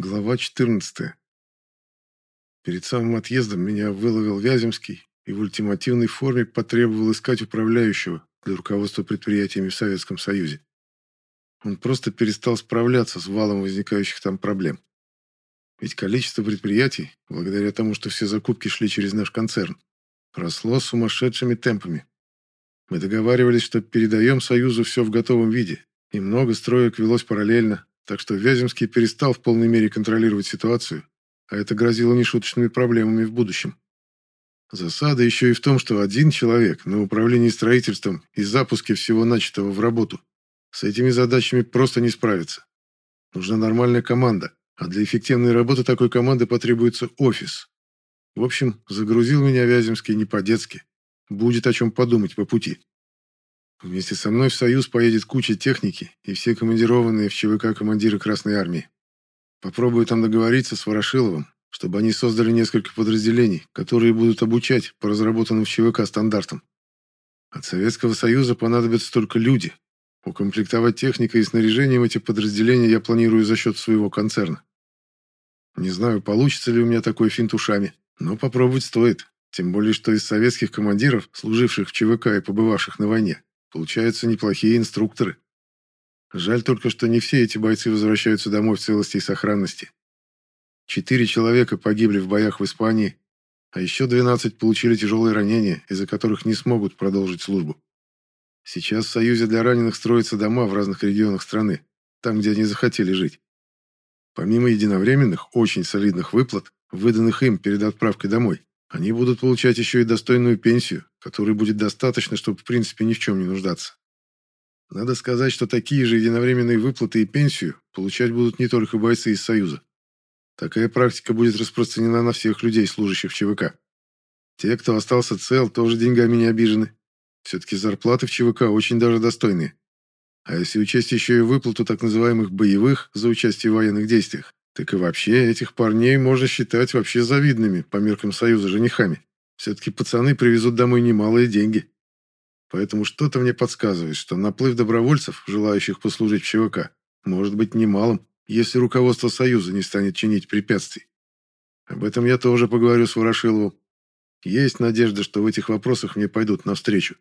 Глава 14. Перед самым отъездом меня выловил Вяземский и в ультимативной форме потребовал искать управляющего для руководства предприятиями в Советском Союзе. Он просто перестал справляться с валом возникающих там проблем. Ведь количество предприятий, благодаря тому, что все закупки шли через наш концерн, росло сумасшедшими темпами. Мы договаривались, что передаем Союзу все в готовом виде, и много строек велось параллельно, так что Вяземский перестал в полной мере контролировать ситуацию, а это грозило нешуточными проблемами в будущем. Засада еще и в том, что один человек на управлении строительством и запуске всего начатого в работу с этими задачами просто не справится. Нужна нормальная команда, а для эффективной работы такой команды потребуется офис. В общем, загрузил меня Вяземский не по-детски. Будет о чем подумать по пути. Вместе со мной в Союз поедет куча техники и все командированные в ЧВК командиры Красной Армии. Попробую там договориться с Ворошиловым, чтобы они создали несколько подразделений, которые будут обучать по разработанным в ЧВК стандартам. От Советского Союза понадобятся только люди. Укомплектовать техникой и снаряжением эти подразделения я планирую за счет своего концерна. Не знаю, получится ли у меня такой финт ушами, но попробовать стоит. Тем более, что из советских командиров, служивших в ЧВК и побывавших на войне, Получаются неплохие инструкторы. Жаль только, что не все эти бойцы возвращаются домой в целости и сохранности. Четыре человека погибли в боях в Испании, а еще 12 получили тяжелые ранения, из-за которых не смогут продолжить службу. Сейчас в Союзе для раненых строятся дома в разных регионах страны, там, где они захотели жить. Помимо единовременных, очень солидных выплат, выданных им перед отправкой домой, они будут получать еще и достойную пенсию, которой будет достаточно, чтобы в принципе ни в чем не нуждаться. Надо сказать, что такие же единовременные выплаты и пенсию получать будут не только бойцы из Союза. Такая практика будет распространена на всех людей, служащих в ЧВК. Те, кто остался цел, тоже деньгами не обижены. Все-таки зарплаты в ЧВК очень даже достойные. А если учесть еще и выплату так называемых боевых за участие в военных действиях, так и вообще, этих парней можно считать вообще завидными по меркам Союза женихами. Все-таки пацаны привезут домой немалые деньги. Поэтому что-то мне подсказывает, что наплыв добровольцев, желающих послужить в ЧВК, может быть немалым, если руководство Союза не станет чинить препятствий. Об этом я тоже поговорю с Ворошиловым. Есть надежда, что в этих вопросах мне пойдут навстречу.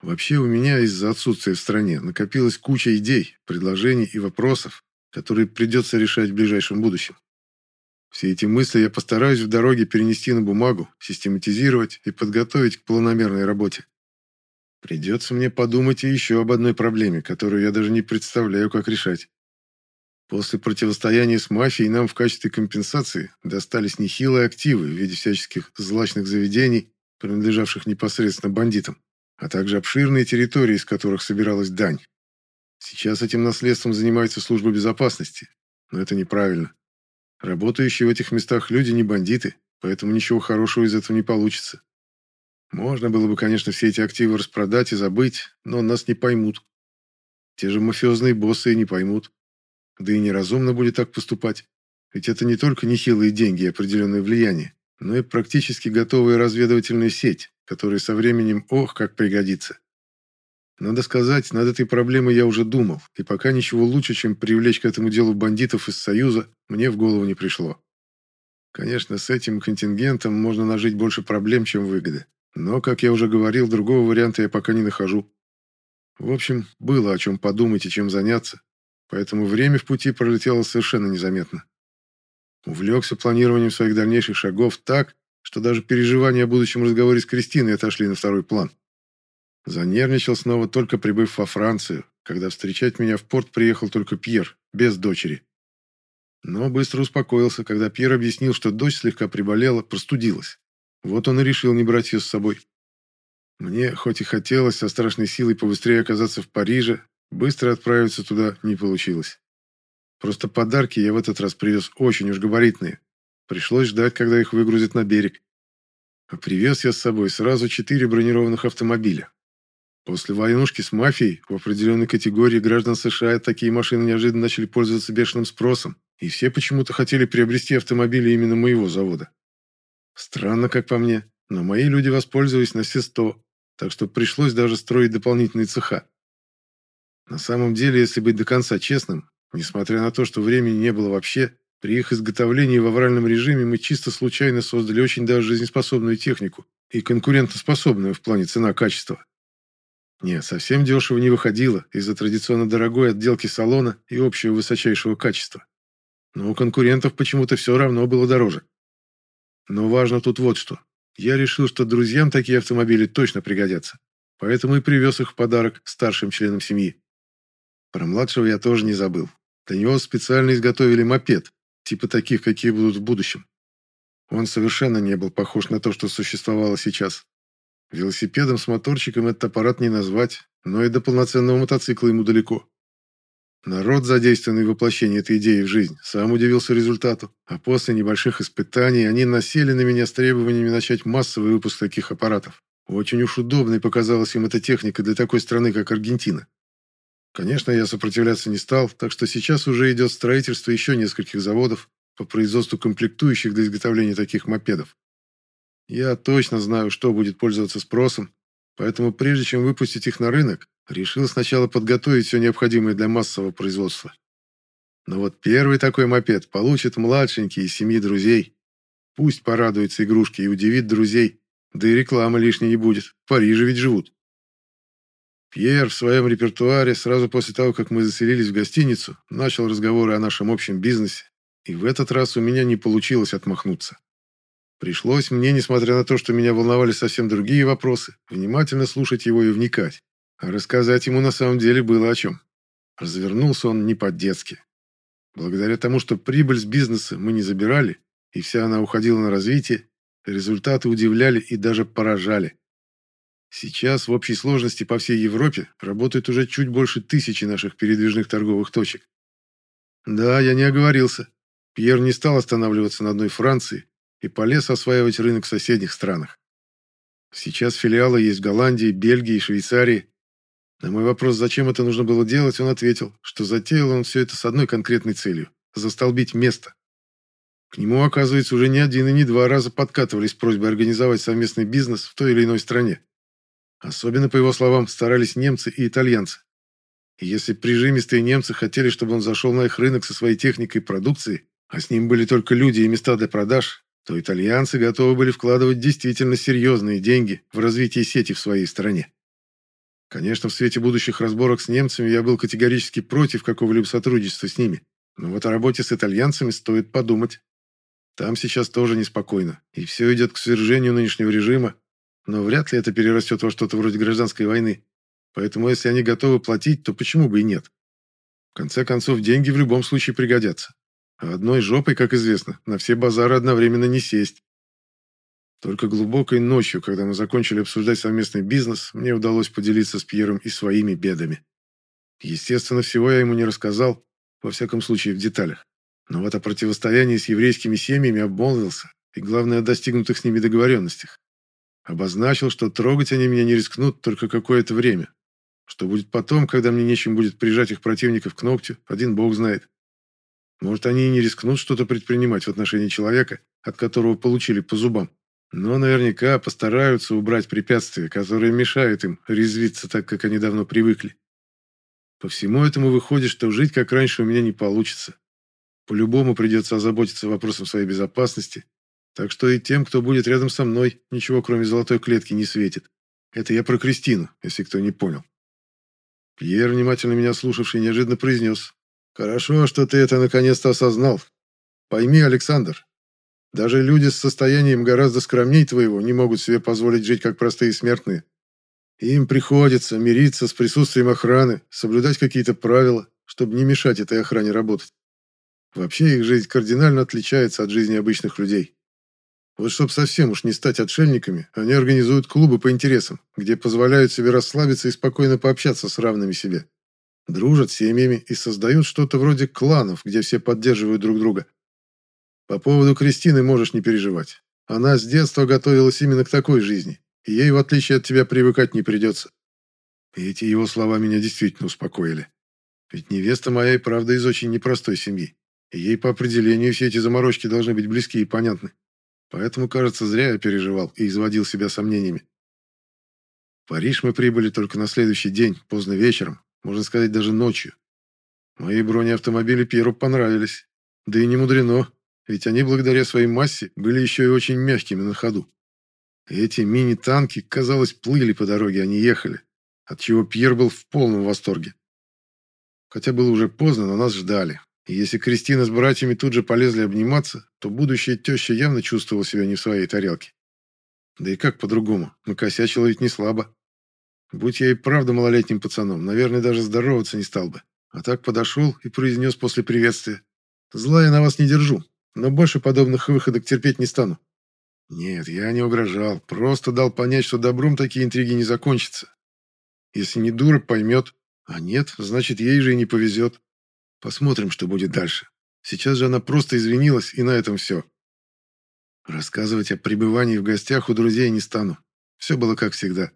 Вообще у меня из-за отсутствия в стране накопилась куча идей, предложений и вопросов, которые придется решать в ближайшем будущем. Все эти мысли я постараюсь в дороге перенести на бумагу, систематизировать и подготовить к планомерной работе. Придется мне подумать и еще об одной проблеме, которую я даже не представляю, как решать. После противостояния с мафией нам в качестве компенсации достались нехилые активы в виде всяческих злачных заведений, принадлежавших непосредственно бандитам, а также обширные территории, из которых собиралась дань. Сейчас этим наследством занимается служба безопасности, но это неправильно. Работающие в этих местах люди не бандиты, поэтому ничего хорошего из этого не получится. Можно было бы, конечно, все эти активы распродать и забыть, но нас не поймут. Те же мафиозные боссы и не поймут. Да и неразумно будет так поступать. Ведь это не только нехилые деньги и определенное влияние, но и практически готовая разведывательная сеть, которая со временем ох, как пригодится. Надо сказать, над этой проблемой я уже думал, и пока ничего лучше, чем привлечь к этому делу бандитов из Союза, мне в голову не пришло. Конечно, с этим контингентом можно нажить больше проблем, чем выгоды. Но, как я уже говорил, другого варианта я пока не нахожу. В общем, было о чем подумать и чем заняться, поэтому время в пути пролетело совершенно незаметно. Увлекся планированием своих дальнейших шагов так, что даже переживания о будущем разговоре с Кристиной отошли на второй план. Занервничал снова, только прибыв во Францию, когда встречать меня в порт приехал только Пьер, без дочери. Но быстро успокоился, когда Пьер объяснил, что дочь слегка приболела, простудилась. Вот он и решил не брать ее с собой. Мне, хоть и хотелось со страшной силой побыстрее оказаться в Париже, быстро отправиться туда не получилось. Просто подарки я в этот раз привез очень уж габаритные. Пришлось ждать, когда их выгрузят на берег. А привез я с собой сразу четыре бронированных автомобиля. После войнушки с мафией в определенной категории граждан США такие машины неожиданно начали пользоваться бешеным спросом, и все почему-то хотели приобрести автомобили именно моего завода. Странно, как по мне, но мои люди воспользовались на все сто, так что пришлось даже строить дополнительные цеха. На самом деле, если быть до конца честным, несмотря на то, что времени не было вообще, При их изготовлении в авральном режиме мы чисто случайно создали очень даже жизнеспособную технику и конкурентоспособную в плане цена-качества. Нет, совсем дешево не выходило из-за традиционно дорогой отделки салона и общего высочайшего качества. Но у конкурентов почему-то все равно было дороже. Но важно тут вот что. Я решил, что друзьям такие автомобили точно пригодятся. Поэтому и привез их в подарок старшим членам семьи. Про младшего я тоже не забыл. Для него специально изготовили мопед, типа таких, какие будут в будущем. Он совершенно не был похож на то, что существовало сейчас. Велосипедом с моторчиком этот аппарат не назвать, но и до полноценного мотоцикла ему далеко. Народ, задействованный в воплощении этой идеи в жизнь, сам удивился результату, а после небольших испытаний они насели на меня с требованиями начать массовый выпуск таких аппаратов. Очень уж удобной показалась им эта техника для такой страны, как Аргентина. Конечно, я сопротивляться не стал, так что сейчас уже идет строительство еще нескольких заводов по производству комплектующих для изготовления таких мопедов. Я точно знаю, что будет пользоваться спросом, поэтому прежде чем выпустить их на рынок, Решил сначала подготовить все необходимое для массового производства. Но вот первый такой мопед получит младшенький из семьи друзей. Пусть порадуется игрушке и удивит друзей, да и рекламы лишней не будет, в Париже ведь живут. Пьер в своем репертуаре сразу после того, как мы заселились в гостиницу, начал разговоры о нашем общем бизнесе, и в этот раз у меня не получилось отмахнуться. Пришлось мне, несмотря на то, что меня волновали совсем другие вопросы, внимательно слушать его и вникать. Рассказать ему на самом деле было о чем. Развернулся он не по-детски. Благодаря тому, что прибыль с бизнеса мы не забирали, и вся она уходила на развитие, результаты удивляли и даже поражали. Сейчас в общей сложности по всей Европе работает уже чуть больше тысячи наших передвижных торговых точек. Да, я не оговорился. Пьер не стал останавливаться на одной Франции и полез осваивать рынок в соседних странах. Сейчас филиалы есть в Голландии, Бельгии и Швейцарии, на мой вопрос, зачем это нужно было делать, он ответил, что затеял он все это с одной конкретной целью – застолбить место. К нему, оказывается, уже не один и не два раза подкатывались просьбой организовать совместный бизнес в той или иной стране. Особенно, по его словам, старались немцы и итальянцы. И если прижимистые немцы хотели, чтобы он зашел на их рынок со своей техникой и продукцией, а с ним были только люди и места для продаж, то итальянцы готовы были вкладывать действительно серьезные деньги в развитие сети в своей стране. Конечно, в свете будущих разборок с немцами я был категорически против какого-либо сотрудничества с ними. Но вот о работе с итальянцами стоит подумать. Там сейчас тоже неспокойно, и все идет к свержению нынешнего режима, но вряд ли это перерастет во что-то вроде гражданской войны. Поэтому если они готовы платить, то почему бы и нет? В конце концов, деньги в любом случае пригодятся. А одной жопой, как известно, на все базары одновременно не сесть. Только глубокой ночью, когда мы закончили обсуждать совместный бизнес, мне удалось поделиться с Пьером и своими бедами. Естественно, всего я ему не рассказал, во всяком случае в деталях. Но вот о противостоянии с еврейскими семьями обмолвился, и главное, о достигнутых с ними договоренностях. Обозначил, что трогать они меня не рискнут только какое-то время. Что будет потом, когда мне нечем будет прижать их противников к ногтю, один бог знает. Может, они и не рискнут что-то предпринимать в отношении человека, от которого получили по зубам. Но наверняка постараются убрать препятствия, которые мешают им резвиться так, как они давно привыкли. По всему этому выходит, что жить как раньше у меня не получится. По-любому придется озаботиться вопросом своей безопасности, так что и тем, кто будет рядом со мной, ничего кроме золотой клетки не светит. Это я про Кристину, если кто не понял. Пьер, внимательно меня слушавший, неожиданно произнес. «Хорошо, что ты это наконец-то осознал. Пойми, Александр, даже люди с состоянием гораздо скромней твоего не могут себе позволить жить как простые смертные. Им приходится мириться с присутствием охраны, соблюдать какие-то правила, чтобы не мешать этой охране работать. Вообще их жизнь кардинально отличается от жизни обычных людей. Вот чтобы совсем уж не стать отшельниками, они организуют клубы по интересам, где позволяют себе расслабиться и спокойно пообщаться с равными себе. Дружат семьями и создают что-то вроде кланов, где все поддерживают друг друга. По поводу Кристины можешь не переживать. Она с детства готовилась именно к такой жизни, и ей, в отличие от тебя, привыкать не придется. И эти его слова меня действительно успокоили. Ведь невеста моя и правда из очень непростой семьи, и ей по определению все эти заморочки должны быть близки и понятны. Поэтому, кажется, зря я переживал и изводил себя сомнениями. В Париж мы прибыли только на следующий день, поздно вечером, можно сказать, даже ночью. Мои бронеавтомобили Пьеру понравились, Да и не мудрено, ведь они благодаря своей массе были еще и очень мягкими на ходу. Эти мини-танки, казалось, плыли по дороге, а не ехали, отчего Пьер был в полном восторге. Хотя было уже поздно, но нас ждали. И если Кристина с братьями тут же полезли обниматься, то будущая теща явно чувствовала себя не в своей тарелке. Да и как по-другому? Накосячила ведь не слабо. Будь я и правда малолетним пацаном, наверное, даже здороваться не стал бы. А так подошел и произнес после приветствия. «Зла я на вас не держу, но больше подобных выходок терпеть не стану». Нет, я не угрожал, просто дал понять, что добром такие интриги не закончатся. Если не дура, поймет, а нет, значит, ей же и не повезет. Посмотрим, что будет дальше. Сейчас же она просто извинилась, и на этом все. Рассказывать о пребывании в гостях у друзей не стану. Все было как всегда.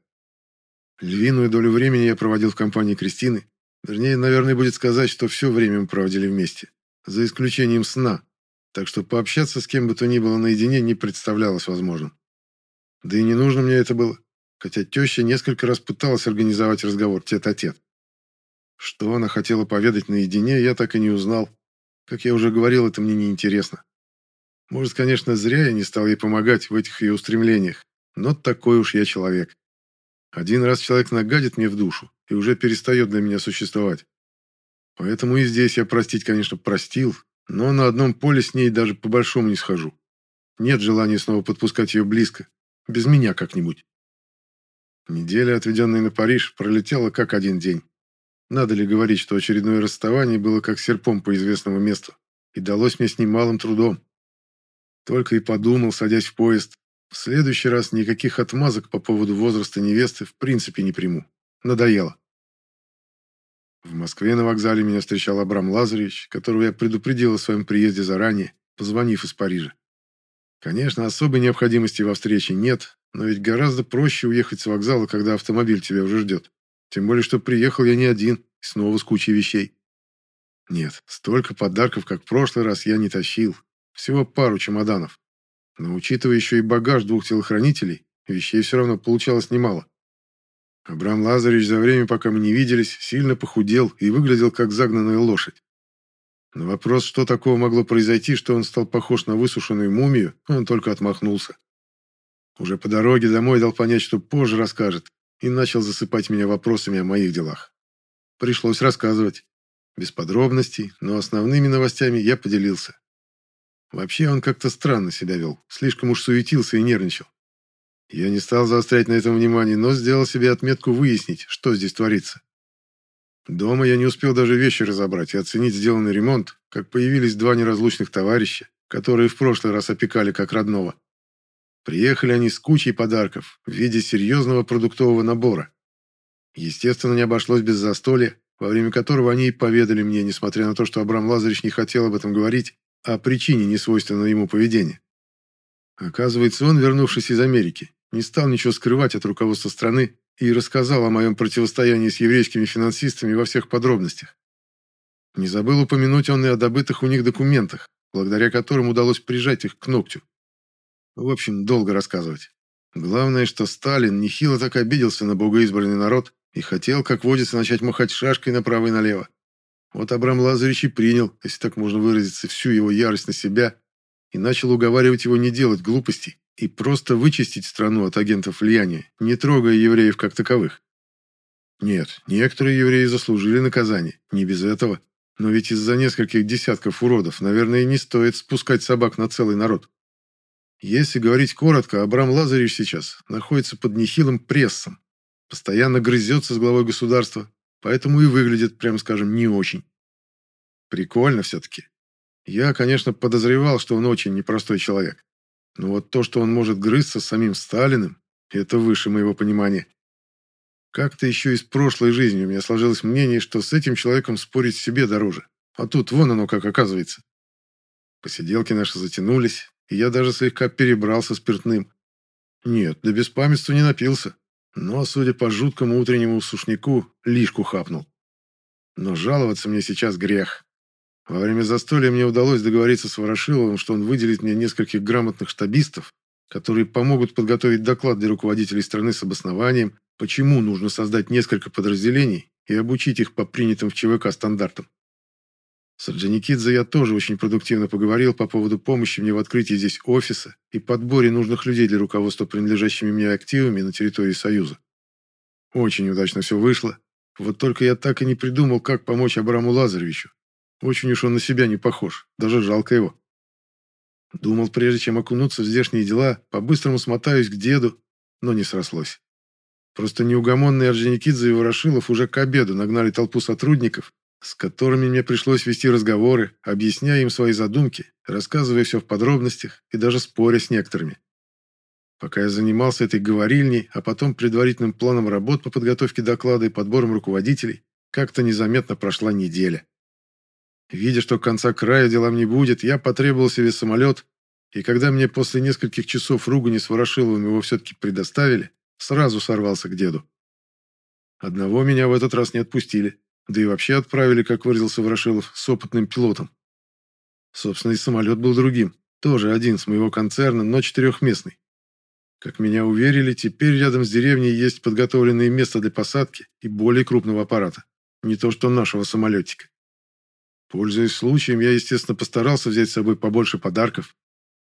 Львиную долю времени я проводил в компании Кристины. Вернее, наверное, будет сказать, что все время мы проводили вместе. За исключением сна. Так что пообщаться с кем бы то ни было наедине не представлялось возможным. Да и не нужно мне это было. Хотя теща несколько раз пыталась организовать разговор тет-а-тет. -тет. Что она хотела поведать наедине, я так и не узнал. Как я уже говорил, это мне не интересно. Может, конечно, зря я не стал ей помогать в этих ее устремлениях, но такой уж я человек. Один раз человек нагадит мне в душу и уже перестает для меня существовать. Поэтому и здесь я простить, конечно, простил, но на одном поле с ней даже по-большому не схожу. Нет желания снова подпускать ее близко. Без меня как-нибудь. Неделя, отведенная на Париж, пролетела как один день. Надо ли говорить, что очередное расставание было как серпом по известному месту, и далось мне с немалым трудом. Только и подумал, садясь в поезд, в следующий раз никаких отмазок по поводу возраста невесты в принципе не приму. Надоело. В Москве на вокзале меня встречал Абрам Лазаревич, которого я предупредил о своем приезде заранее, позвонив из Парижа. Конечно, особой необходимости во встрече нет, но ведь гораздо проще уехать с вокзала, когда автомобиль тебя уже ждет. Тем более, что приехал я не один, снова с кучей вещей. Нет, столько подарков, как в прошлый раз, я не тащил. Всего пару чемоданов. Но учитывая еще и багаж двух телохранителей, вещей все равно получалось немало. Абрам Лазаревич за время, пока мы не виделись, сильно похудел и выглядел как загнанная лошадь. На вопрос, что такого могло произойти, что он стал похож на высушенную мумию, он только отмахнулся. Уже по дороге домой дал понять, что позже расскажет, и начал засыпать меня вопросами о моих делах. Пришлось рассказывать. Без подробностей, но основными новостями я поделился. Вообще он как-то странно себя вел, слишком уж суетился и нервничал. Я не стал заострять на этом внимание, но сделал себе отметку выяснить, что здесь творится. Дома я не успел даже вещи разобрать и оценить сделанный ремонт, как появились два неразлучных товарища, которые в прошлый раз опекали как родного. Приехали они с кучей подарков в виде серьезного продуктового набора. Естественно, не обошлось без застолья, во время которого они и поведали мне, несмотря на то, что Абрам Лазаревич не хотел об этом говорить, о причине несвойственного ему поведения. Оказывается, он, вернувшись из Америки, не стал ничего скрывать от руководства страны и рассказал о моем противостоянии с еврейскими финансистами во всех подробностях. Не забыл упомянуть он и о добытых у них документах, благодаря которым удалось прижать их к ногтю. В общем, долго рассказывать. Главное, что Сталин нехило так обиделся на богоизбранный народ и хотел, как водится, начать махать шашкой направо и налево. Вот Абрам Лазаревич и принял, если так можно выразиться, всю его ярость на себя и начал уговаривать его не делать глупостей и просто вычистить страну от агентов влияния, не трогая евреев как таковых. Нет, некоторые евреи заслужили наказание, не без этого. Но ведь из-за нескольких десятков уродов, наверное, не стоит спускать собак на целый народ. Если говорить коротко, Абрам Лазаревич сейчас находится под нехилым прессом, постоянно грызется с главой государства, Поэтому и выглядит, прямо скажем, не очень. Прикольно все-таки. Я, конечно, подозревал, что он очень непростой человек. Но вот то, что он может грызться с самим Сталиным, это выше моего понимания. Как-то еще из прошлой жизни у меня сложилось мнение, что с этим человеком спорить себе дороже. А тут вон оно как оказывается. Посиделки наши затянулись, и я даже слегка перебрался спиртным. Нет, до беспамятства не напился. Но, судя по жуткому утреннему сушнику, лишку хапнул. Но жаловаться мне сейчас грех. Во время застолья мне удалось договориться с Ворошиловым, что он выделит мне нескольких грамотных штабистов, которые помогут подготовить доклад для руководителей страны с обоснованием, почему нужно создать несколько подразделений и обучить их по принятым в ЧВК стандартам. С Орджоникидзе я тоже очень продуктивно поговорил по поводу помощи мне в открытии здесь офиса и подборе нужных людей для руководства принадлежащими мне активами на территории Союза. Очень удачно все вышло. Вот только я так и не придумал, как помочь Абраму Лазаревичу. Очень уж он на себя не похож, даже жалко его. Думал, прежде чем окунуться в здешние дела, по-быстрому смотаюсь к деду, но не срослось. Просто неугомонные Орджоникидзе и Ворошилов уже к обеду нагнали толпу сотрудников, с которыми мне пришлось вести разговоры, объясняя им свои задумки, рассказывая все в подробностях и даже споря с некоторыми. Пока я занимался этой говорильней, а потом предварительным планом работ по подготовке доклада и подбором руководителей, как-то незаметно прошла неделя. Видя, что конца края делам не будет, я потребовал себе самолет, и когда мне после нескольких часов ругани с Ворошиловым его все-таки предоставили, сразу сорвался к деду. Одного меня в этот раз не отпустили. Да и вообще отправили, как выразился Ворошилов, с опытным пилотом. Собственно, и самолет был другим. Тоже один с моего концерна, но четырехместный. Как меня уверили, теперь рядом с деревней есть подготовленное место для посадки и более крупного аппарата. Не то что нашего самолетика. Пользуясь случаем, я, естественно, постарался взять с собой побольше подарков.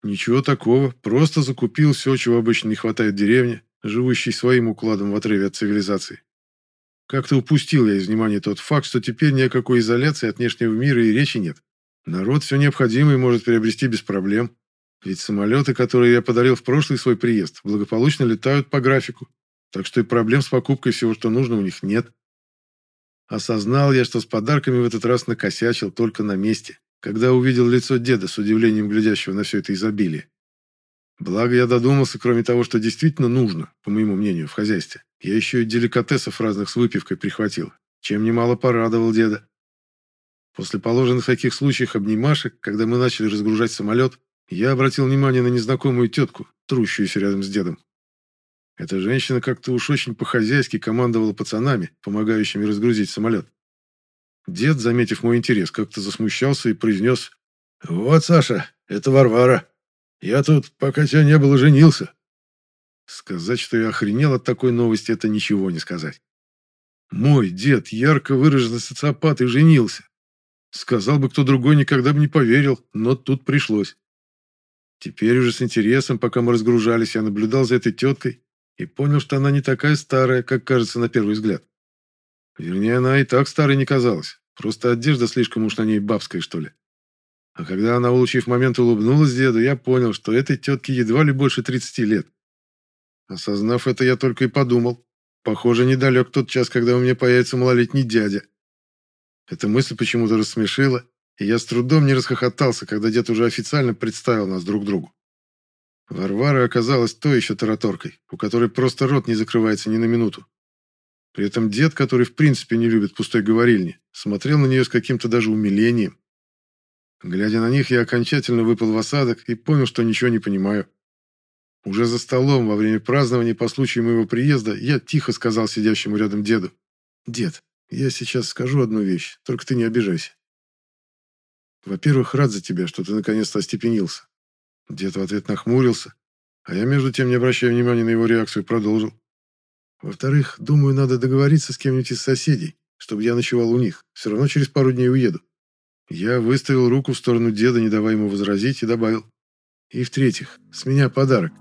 Ничего такого, просто закупил все, чего обычно не хватает деревне, живущей своим укладом в отрыве от цивилизации. Как-то упустил я из внимания тот факт, что теперь ни о какой изоляции от внешнего мира и речи нет. Народ все необходимое может приобрести без проблем. Ведь самолеты, которые я подарил в прошлый свой приезд, благополучно летают по графику. Так что и проблем с покупкой всего, что нужно, у них нет. Осознал я, что с подарками в этот раз накосячил только на месте, когда увидел лицо деда с удивлением глядящего на все это изобилие. Благо я додумался, кроме того, что действительно нужно, по моему мнению, в хозяйстве. Я еще и деликатесов разных с выпивкой прихватил, чем немало порадовал деда. После положенных таких случаях обнимашек, когда мы начали разгружать самолет, я обратил внимание на незнакомую тетку, трущуюся рядом с дедом. Эта женщина как-то уж очень по-хозяйски командовала пацанами, помогающими разгрузить самолет. Дед, заметив мой интерес, как-то засмущался и произнес «Вот, Саша, это Варвара. Я тут, пока тебя не было, женился. Сказать, что я охренел от такой новости, это ничего не сказать. Мой дед, ярко выраженный социопат, и женился. Сказал бы кто другой, никогда бы не поверил, но тут пришлось. Теперь уже с интересом, пока мы разгружались, я наблюдал за этой теткой и понял, что она не такая старая, как кажется на первый взгляд. Вернее, она и так старой не казалась. Просто одежда слишком уж на ней бабская, что ли. А когда она, улучив момент, улыбнулась деду, я понял, что этой тетке едва ли больше 30 лет. Осознав это, я только и подумал. Похоже, недалек тот час, когда у меня появится малолетний дядя. Эта мысль почему-то рассмешила, и я с трудом не расхохотался, когда дед уже официально представил нас друг другу. Варвара оказалась той еще тараторкой, у которой просто рот не закрывается ни на минуту. При этом дед, который в принципе не любит пустой говорильни, смотрел на нее с каким-то даже умилением. Глядя на них, я окончательно выпал в осадок и понял, что ничего не понимаю. Уже за столом во время празднования по случаю моего приезда я тихо сказал сидящему рядом деду. «Дед, я сейчас скажу одну вещь, только ты не обижайся. Во-первых, рад за тебя, что ты наконец-то остепенился». Дед в ответ нахмурился, а я между тем, не обращая внимания на его реакцию, продолжил. «Во-вторых, думаю, надо договориться с кем-нибудь из соседей, чтобы я ночевал у них. Все равно через пару дней уеду. Я выставил руку в сторону деда, не давая ему возразить, и добавил. И в-третьих, с меня подарок.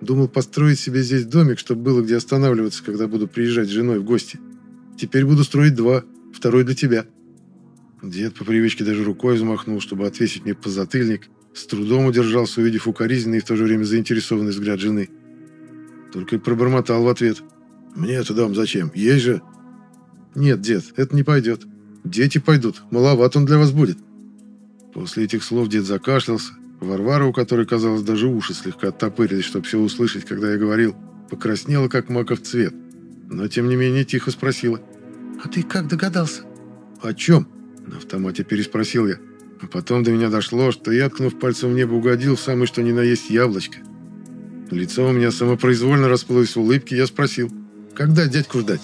Думал построить себе здесь домик, чтобы было где останавливаться, когда буду приезжать с женой в гости. Теперь буду строить два, второй для тебя. Дед по привычке даже рукой взмахнул, чтобы отвесить мне позатыльник. С трудом удержался, увидев укоризненный и в то же время заинтересованный взгляд жены. Только и пробормотал в ответ. «Мне это дом зачем? Есть же...» «Нет, дед, это не пойдет. Дети пойдут, маловат он для вас будет». После этих слов дед закашлялся. Варвара, у которой, казалось, даже уши слегка оттопырились, чтобы все услышать, когда я говорил, покраснела, как маков цвет. Но, тем не менее, тихо спросила. «А ты как догадался?» «О чем?» На автомате переспросил я. А потом до меня дошло, что я, ткнув пальцем в небо, угодил в самое что ни на есть яблочко. Лицо у меня самопроизвольно расплылось в улыбке, я спросил, «Когда дядьку ждать?»